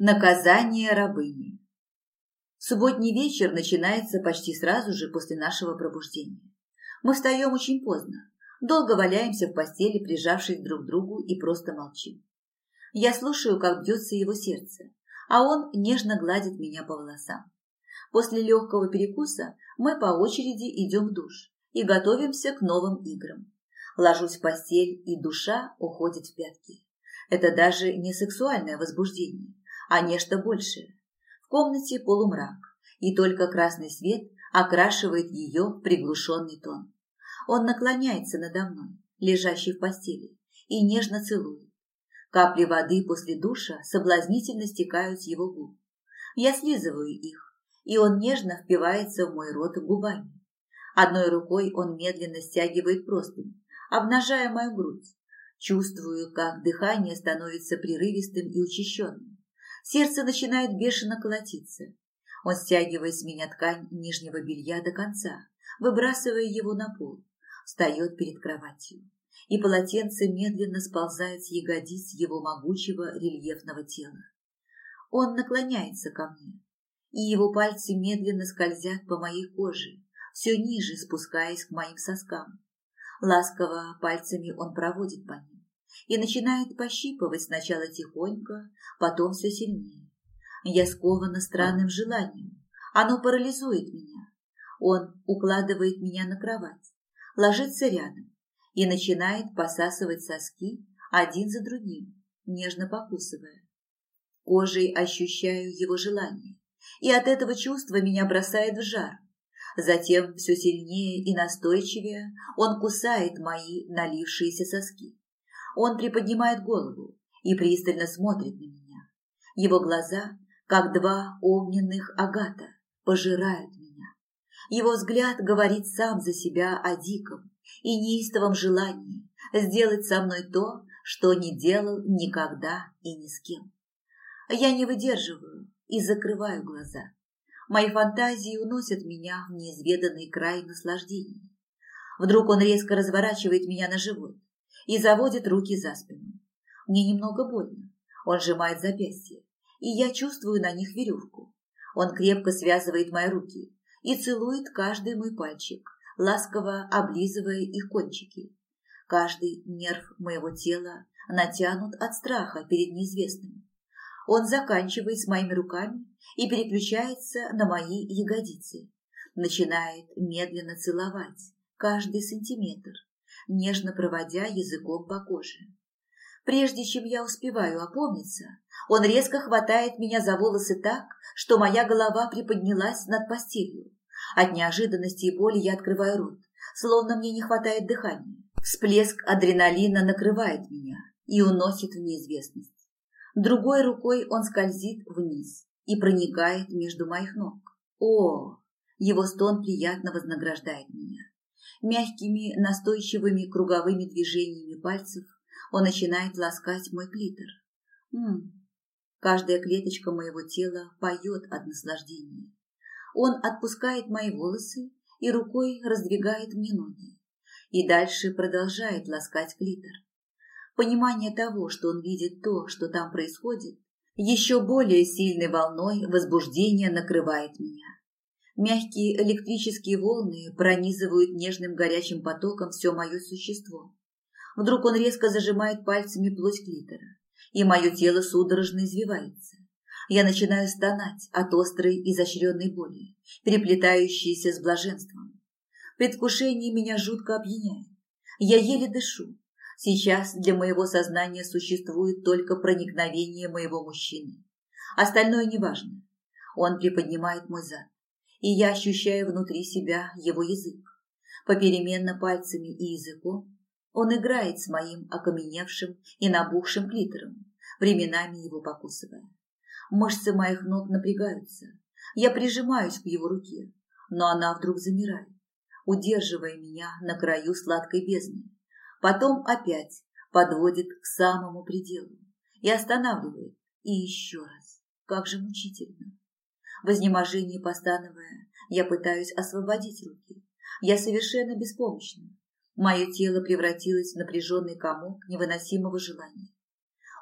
Наказание рабыни. Субботний вечер начинается почти сразу же после нашего пробуждения. Мы встаем очень поздно, долго валяемся в постели, прижавшись друг к другу и просто молчим. Я слушаю, как бьется его сердце, а он нежно гладит меня по волосам. После легкого перекуса мы по очереди идем в душ и готовимся к новым играм. Ложусь в постель, и душа уходит в пятки. Это даже не сексуальное возбуждение а нечто большее. В комнате полумрак, и только красный свет окрашивает ее в приглушенный тон. Он наклоняется надо мной, лежащей в постели, и нежно целует. Капли воды после душа соблазнительно стекают с его губ. Я слизываю их, и он нежно впивается в мой рот губами. Одной рукой он медленно стягивает простынь, обнажая мою грудь. Чувствую, как дыхание становится прерывистым и учащенным. Сердце начинает бешено колотиться. Он стягивает с меня ткань нижнего белья до конца, выбрасывая его на пол, встает перед кроватью, и полотенце медленно сползает с ягодиц его могучего рельефного тела. Он наклоняется ко мне, и его пальцы медленно скользят по моей коже, все ниже спускаясь к моим соскам. Ласково пальцами он проводит по ним и начинает пощипывать сначала тихонько, потом все сильнее. Я скована странным желанием. Оно парализует меня. Он укладывает меня на кровать, ложится рядом и начинает посасывать соски один за другим, нежно покусывая. Кожей ощущаю его желание, и от этого чувства меня бросает в жар. Затем все сильнее и настойчивее он кусает мои налившиеся соски. Он приподнимает голову и пристально смотрит на меня. Его глаза, как два огненных агата, пожирают меня. Его взгляд говорит сам за себя о диком и неистовом желании сделать со мной то, что не делал никогда и ни с кем. Я не выдерживаю и закрываю глаза. Мои фантазии уносят меня в неизведанный край наслаждений. Вдруг он резко разворачивает меня на живот и заводит руки за спину. Мне немного больно. Он сжимает запястье, и я чувствую на них веревку. Он крепко связывает мои руки и целует каждый мой пальчик, ласково облизывая их кончики. Каждый нерв моего тела натянут от страха перед неизвестным. Он заканчивает с моими руками и переключается на мои ягодицы. Начинает медленно целовать каждый сантиметр, нежно проводя языком по коже. Прежде чем я успеваю опомниться, он резко хватает меня за волосы так, что моя голова приподнялась над постелью. От неожиданности и боли я открываю рот, словно мне не хватает дыхания. Всплеск адреналина накрывает меня и уносит в неизвестность. Другой рукой он скользит вниз и проникает между моих ног. О, его стон приятно вознаграждает меня. Мягкими, настойчивыми круговыми движениями пальцев он начинает ласкать мой клитор. М Каждая клеточка моего тела поет от наслаждения. Он отпускает мои волосы и рукой раздвигает мне ноги. И дальше продолжает ласкать клитор. Понимание того, что он видит то, что там происходит, еще более сильной волной возбуждения накрывает меня. Мягкие электрические волны пронизывают нежным горячим потоком все мое существо. Вдруг он резко зажимает пальцами плоть клитора, и мое тело судорожно извивается. Я начинаю стонать от острой изощренной боли, переплетающейся с блаженством. Предвкушение меня жутко опьяняет. Я еле дышу. Сейчас для моего сознания существует только проникновение моего мужчины. Остальное неважно. Он приподнимает мой зад и я ощущаю внутри себя его язык. Попеременно пальцами и языком он играет с моим окаменевшим и набухшим клитором, временами его покусывая. Мышцы моих ног напрягаются. Я прижимаюсь к его руке, но она вдруг замирает, удерживая меня на краю сладкой бездны. Потом опять подводит к самому пределу и останавливает. И еще раз. Как же мучительно. В изнеможении постановая, я пытаюсь освободить руки. Я совершенно беспомощна. Мое тело превратилось в напряженный комок невыносимого желания.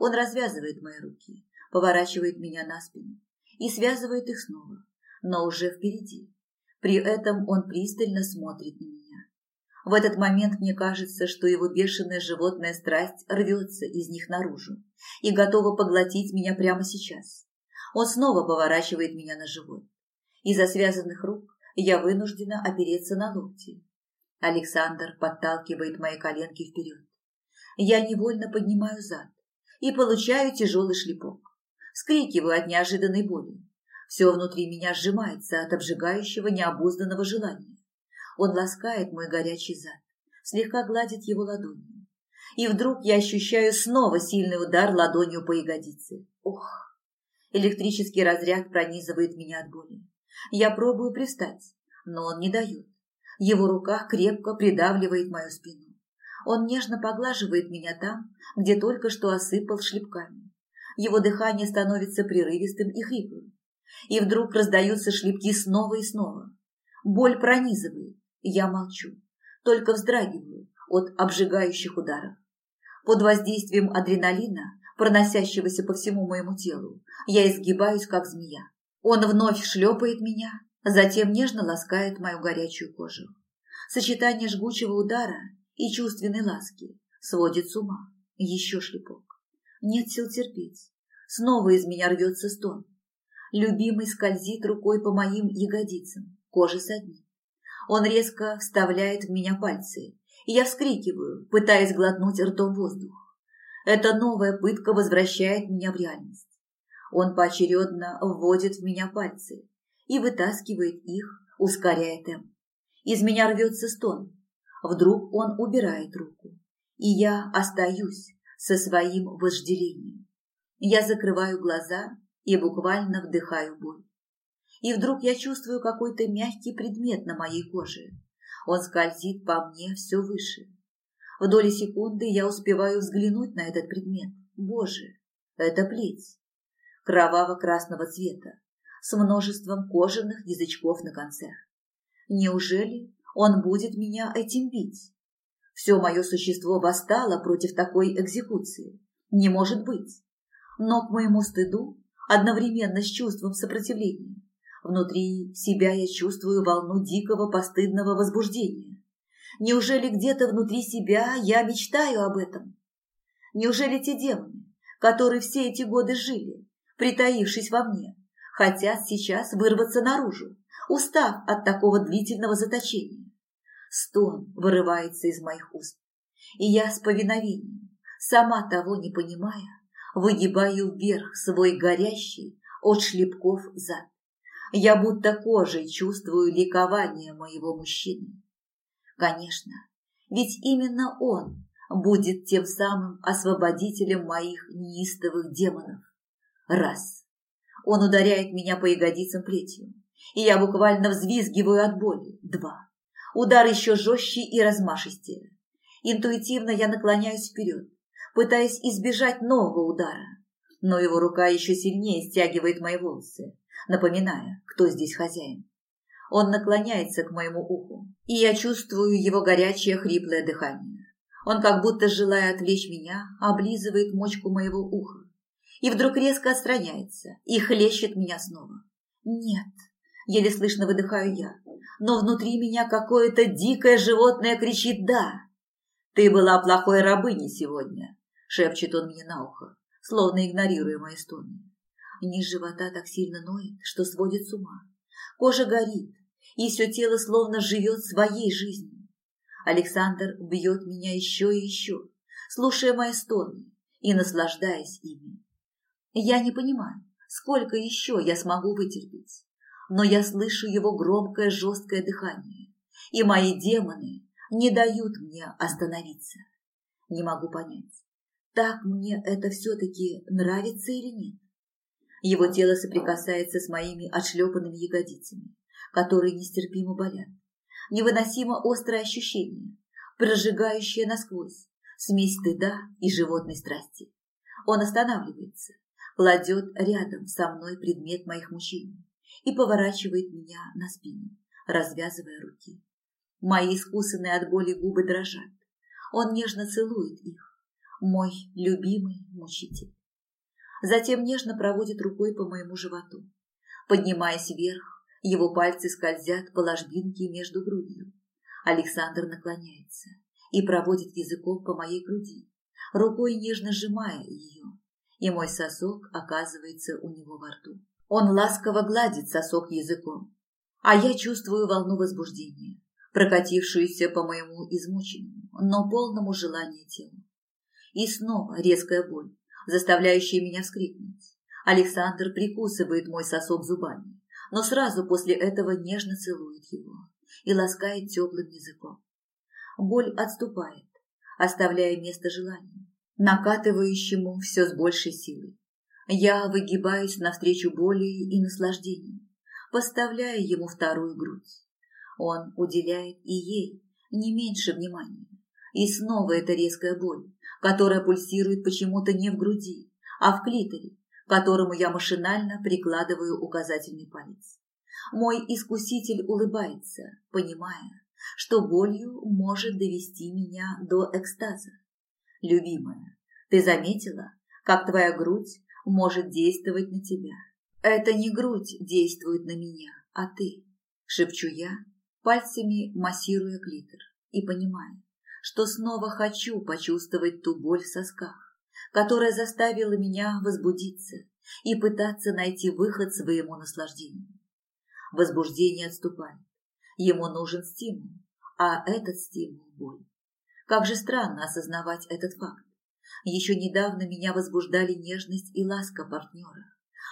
Он развязывает мои руки, поворачивает меня на спину и связывает их снова, но уже впереди. При этом он пристально смотрит на меня. В этот момент мне кажется, что его бешеная животная страсть рвется из них наружу и готова поглотить меня прямо сейчас. Он снова поворачивает меня на живот. Из-за связанных рук я вынуждена опереться на локти. Александр подталкивает мои коленки вперед. Я невольно поднимаю зад и получаю тяжелый шлепок. Вскрикиваю от неожиданной боли. Все внутри меня сжимается от обжигающего необузданного желания. Он ласкает мой горячий зад, слегка гладит его ладонью. И вдруг я ощущаю снова сильный удар ладонью по ягодице. Ух! Электрический разряд пронизывает меня от боли. Я пробую пристать, но он не дает. Его рука крепко придавливает мою спину. Он нежно поглаживает меня там, где только что осыпал шлепками. Его дыхание становится прерывистым и хриплым. И вдруг раздаются шлепки снова и снова. Боль пронизывает. Я молчу, только вздрагиваю от обжигающих ударов. Под воздействием адреналина, проносящегося по всему моему телу, я изгибаюсь, как змея. Он вновь шлепает меня, затем нежно ласкает мою горячую кожу. Сочетание жгучего удара и чувственной ласки сводит с ума. Еще шлепок. Нет сил терпеть. Снова из меня рвется стон. Любимый скользит рукой по моим ягодицам, кожа саднит. Он резко вставляет в меня пальцы, и я вскрикиваю, пытаясь глотнуть ртом воздух. Эта новая пытка возвращает меня в реальность. Он поочередно вводит в меня пальцы и вытаскивает их, ускоряя темп. Из меня рвется стон. Вдруг он убирает руку, и я остаюсь со своим вожделением. Я закрываю глаза и буквально вдыхаю боль. И вдруг я чувствую какой-то мягкий предмет на моей коже. Он скользит по мне все выше. В доли секунды я успеваю взглянуть на этот предмет. Боже, это плеть. Кроваво-красного цвета, с множеством кожаных язычков на концах. Неужели он будет меня этим бить? Все мое существо восстало против такой экзекуции. Не может быть. Но к моему стыду, одновременно с чувством сопротивления, внутри себя я чувствую волну дикого постыдного возбуждения. Неужели где-то внутри себя я мечтаю об этом? Неужели те демоны, которые все эти годы жили, притаившись во мне, хотят сейчас вырваться наружу, устав от такого длительного заточения. Стон вырывается из моих уст, и я с повиновением, сама того не понимая, выгибаю вверх свой горящий от шлепков зад. Я будто кожей чувствую ликование моего мужчины. Конечно, ведь именно он будет тем самым освободителем моих неистовых демонов. Раз. Он ударяет меня по ягодицам плетью, и я буквально взвизгиваю от боли. Два. Удар еще жестче и размашистее. Интуитивно я наклоняюсь вперед, пытаясь избежать нового удара. Но его рука еще сильнее стягивает мои волосы, напоминая, кто здесь хозяин. Он наклоняется к моему уху, и я чувствую его горячее хриплое дыхание. Он, как будто желая отвлечь меня, облизывает мочку моего уха и вдруг резко отстраняется и хлещет меня снова. Нет, еле слышно выдыхаю я, но внутри меня какое-то дикое животное кричит «да». «Ты была плохой рабыней сегодня», — шепчет он мне на ухо, словно игнорируя мои стоны. Низ живота так сильно ноет, что сводит с ума. Кожа горит, и все тело словно живет своей жизнью. Александр бьет меня еще и еще, слушая мои стоны и наслаждаясь ими. Я не понимаю, сколько еще я смогу вытерпеть, но я слышу его громкое жесткое дыхание, и мои демоны не дают мне остановиться. Не могу понять, так мне это все-таки нравится или нет. Его тело соприкасается с моими отшлепанными ягодицами, которые нестерпимо болят. Невыносимо острое ощущение, прожигающее насквозь, смесь стыда и животной страсти. Он останавливается, кладет рядом со мной предмет моих мучений и поворачивает меня на спину, развязывая руки. Мои искусанные от боли губы дрожат. Он нежно целует их. Мой любимый мучитель. затем нежно проводит рукой по моему животу. Поднимаясь вверх, его пальцы скользят по ложбинке между грудью. Александр наклоняется и проводит языком по моей груди, рукой нежно сжимая ее, и мой сосок оказывается у него во рту. Он ласково гладит сосок языком, а я чувствую волну возбуждения, прокатившуюся по моему измученному, но полному желания телу. И снова резкая боль, заставляющая меня вскрикнуть. Александр прикусывает мой сосок зубами, но сразу после этого нежно целует его и ласкает теплым языком. Боль отступает, оставляя место желанию, накатывающему все с большей силой. Я выгибаюсь навстречу боли и наслаждению, поставляя ему вторую грудь. Он уделяет и ей не меньше внимания. И снова эта резкая боль, которая пульсирует почему-то не в груди, а в клиторе, которому я машинально прикладываю указательный палец. Мой искуситель улыбается, понимая, что болью может довести меня до экстаза. Любимая, ты заметила, как твоя грудь может действовать на тебя? Это не грудь действует на меня, а ты, шепчу я, пальцами массируя клитор и понимая, что снова хочу почувствовать ту боль в сосках, которая заставила меня возбудиться и пытаться найти выход своему наслаждению. Возбуждение отступает. Ему нужен стимул, а этот стимул – боль. Как же странно осознавать этот факт. Еще недавно меня возбуждали нежность и ласка партнера.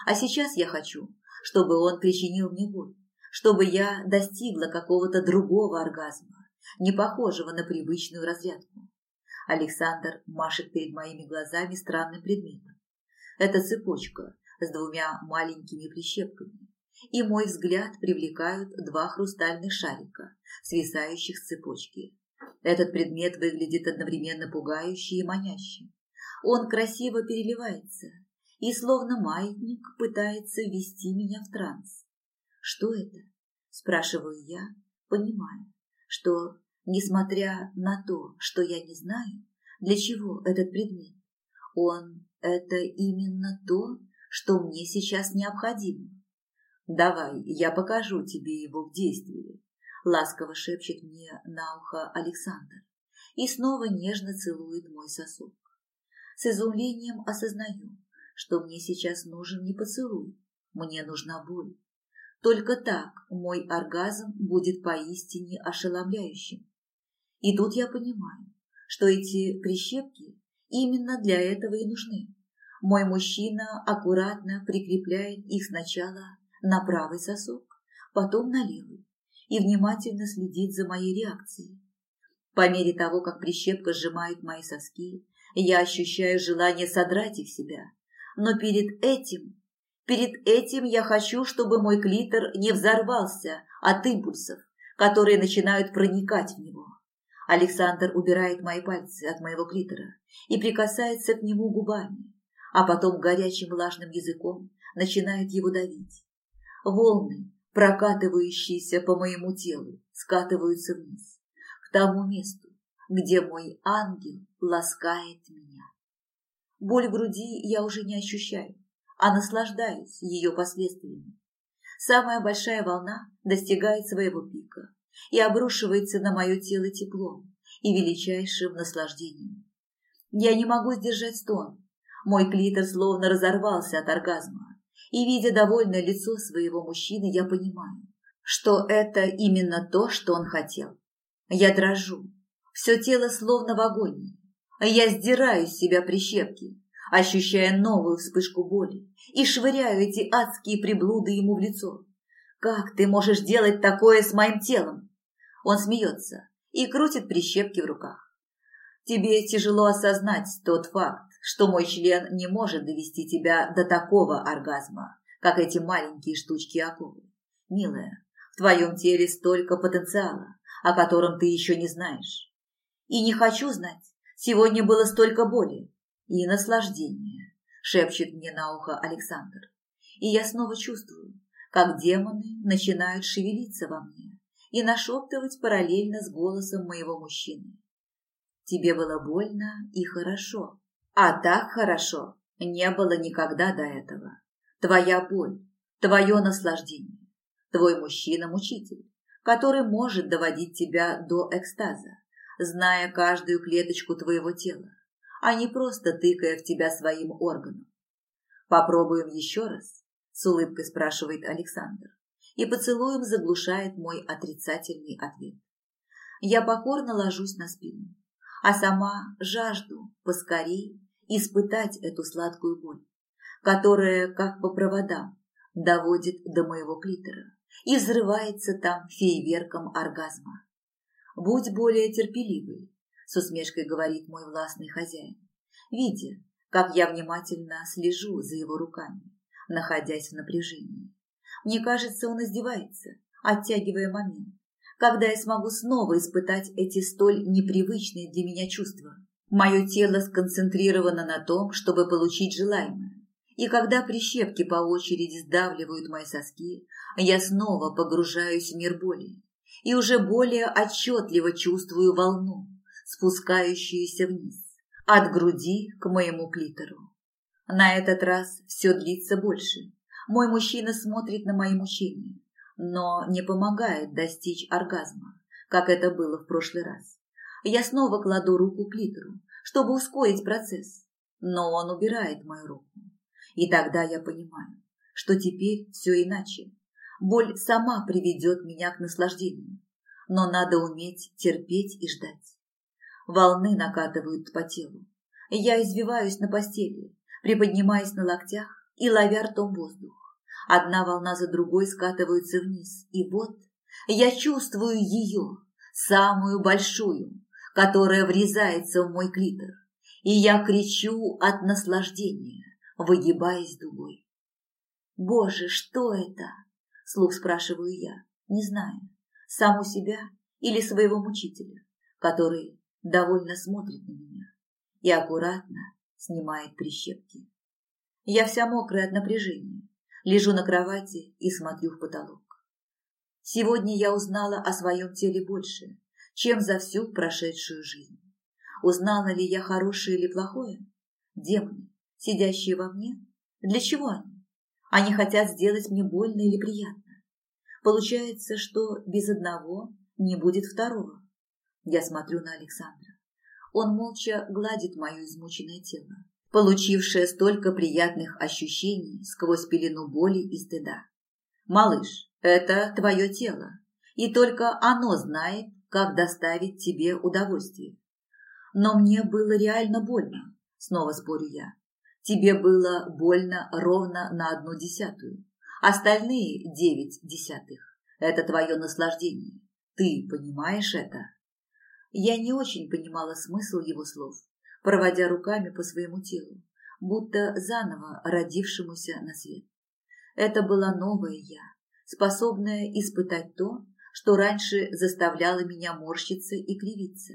А сейчас я хочу, чтобы он причинил мне боль, чтобы я достигла какого-то другого оргазма, не похожего на привычную разрядку. Александр машет перед моими глазами странным предметом. Это цепочка с двумя маленькими прищепками, и мой взгляд привлекают два хрустальных шарика, свисающих с цепочки. Этот предмет выглядит одновременно пугающе и маняще. Он красиво переливается и, словно маятник, пытается ввести меня в транс. «Что это?» – спрашиваю я, понимая, что, несмотря на то, что я не знаю, для чего этот предмет, он – это именно то, что мне сейчас необходимо. «Давай, я покажу тебе его в действии», – ласково шепчет мне на ухо Александр и снова нежно целует мой сосок. С изумлением осознаю, что мне сейчас нужен не поцелуй, мне нужна боль. Только так мой оргазм будет поистине ошеломляющим. И тут я понимаю, что эти прищепки именно для этого и нужны. Мой мужчина аккуратно прикрепляет их сначала на правый сосок, потом на левый, и внимательно следит за моей реакцией. По мере того, как прищепка сжимает мои соски, я ощущаю желание содрать их себя. Но перед этим, перед этим я хочу, чтобы мой клитор не взорвался от импульсов, которые начинают проникать в него. Александр убирает мои пальцы от моего клитора и прикасается к нему губами, а потом горячим влажным языком начинает его давить. Волны, прокатывающиеся по моему телу, скатываются вниз, к тому месту, где мой ангел ласкает меня. Боль в груди я уже не ощущаю, а наслаждаюсь ее последствиями. Самая большая волна достигает своего пика и обрушивается на мое тело теплом и величайшим наслаждением. Я не могу сдержать стон. Мой клитор словно разорвался от оргазма и, видя довольное лицо своего мужчины, я понимаю, что это именно то, что он хотел. Я дрожу, все тело словно в агонии. Я сдираю с себя прищепки, ощущая новую вспышку боли, и швыряю эти адские приблуды ему в лицо. «Как ты можешь делать такое с моим телом?» Он смеется и крутит прищепки в руках. «Тебе тяжело осознать тот факт, что мой член не может довести тебя до такого оргазма, как эти маленькие штучки акулы. Милая, в твоем теле столько потенциала, о котором ты еще не знаешь. И не хочу знать, сегодня было столько боли и наслаждения, шепчет мне на ухо Александр. И я снова чувствую, как демоны начинают шевелиться во мне и нашептывать параллельно с голосом моего мужчины. Тебе было больно и хорошо, а так хорошо. Не было никогда до этого. Твоя боль, твое наслаждение, твой мужчина-мучитель, который может доводить тебя до экстаза, зная каждую клеточку твоего тела, а не просто тыкая в тебя своим органом. Попробуем еще раз, с улыбкой спрашивает Александр, и поцелуем заглушает мой отрицательный ответ. Я покорно ложусь на спину, а сама жажду поскорей испытать эту сладкую боль, которая, как по проводам, доводит до моего клитора и взрывается там фейверком оргазма. «Будь более терпеливый», – с усмешкой говорит мой властный хозяин, видя, как я внимательно слежу за его руками, находясь в напряжении. Мне кажется, он издевается, оттягивая момент, когда я смогу снова испытать эти столь непривычные для меня чувства. Мое тело сконцентрировано на том, чтобы получить желаемое. И когда прищепки по очереди сдавливают мои соски, я снова погружаюсь в мир боли и уже более отчетливо чувствую волну, спускающуюся вниз, от груди к моему клитору. На этот раз все длится больше. Мой мужчина смотрит на мои мучения, но не помогает достичь оргазма, как это было в прошлый раз. Я снова кладу руку к литеру, чтобы ускорить процесс, но он убирает мою руку. И тогда я понимаю, что теперь все иначе. Боль сама приведет меня к наслаждению, но надо уметь терпеть и ждать. Волны накатывают по телу. Я извиваюсь на постели, приподнимаясь на локтях и ловя ртом воздух. Одна волна за другой скатываются вниз, и вот я чувствую ее, самую большую, которая врезается в мой клитор, и я кричу от наслаждения, выгибаясь дугой. «Боже, что это?» – слух спрашиваю я, не знаю, саму себя или своего мучителя, который довольно смотрит на меня и аккуратно снимает прищепки. Я вся мокрая от напряжения, лежу на кровати и смотрю в потолок. Сегодня я узнала о своем теле больше, чем за всю прошедшую жизнь. Узнала ли я хорошее или плохое? Демоны, сидящие во мне, для чего они? Они хотят сделать мне больно или приятно. Получается, что без одного не будет второго. Я смотрю на Александра. Он молча гладит мое измученное тело, получившее столько приятных ощущений сквозь пелену боли и стыда. «Малыш, это твое тело, и только оно знает, как доставить тебе удовольствие. Но мне было реально больно, снова спорю я. Тебе было больно ровно на одну десятую. Остальные девять десятых – это твое наслаждение. Ты понимаешь это? Я не очень понимала смысл его слов, проводя руками по своему телу, будто заново родившемуся на свет. Это была новая я, способная испытать то, что раньше заставляло меня морщиться и кривиться.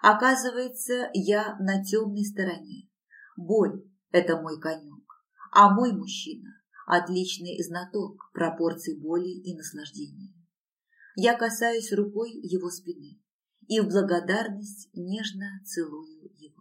Оказывается, я на темной стороне. Боль – это мой конек, а мой мужчина – отличный знаток пропорций боли и наслаждения. Я касаюсь рукой его спины и в благодарность нежно целую его.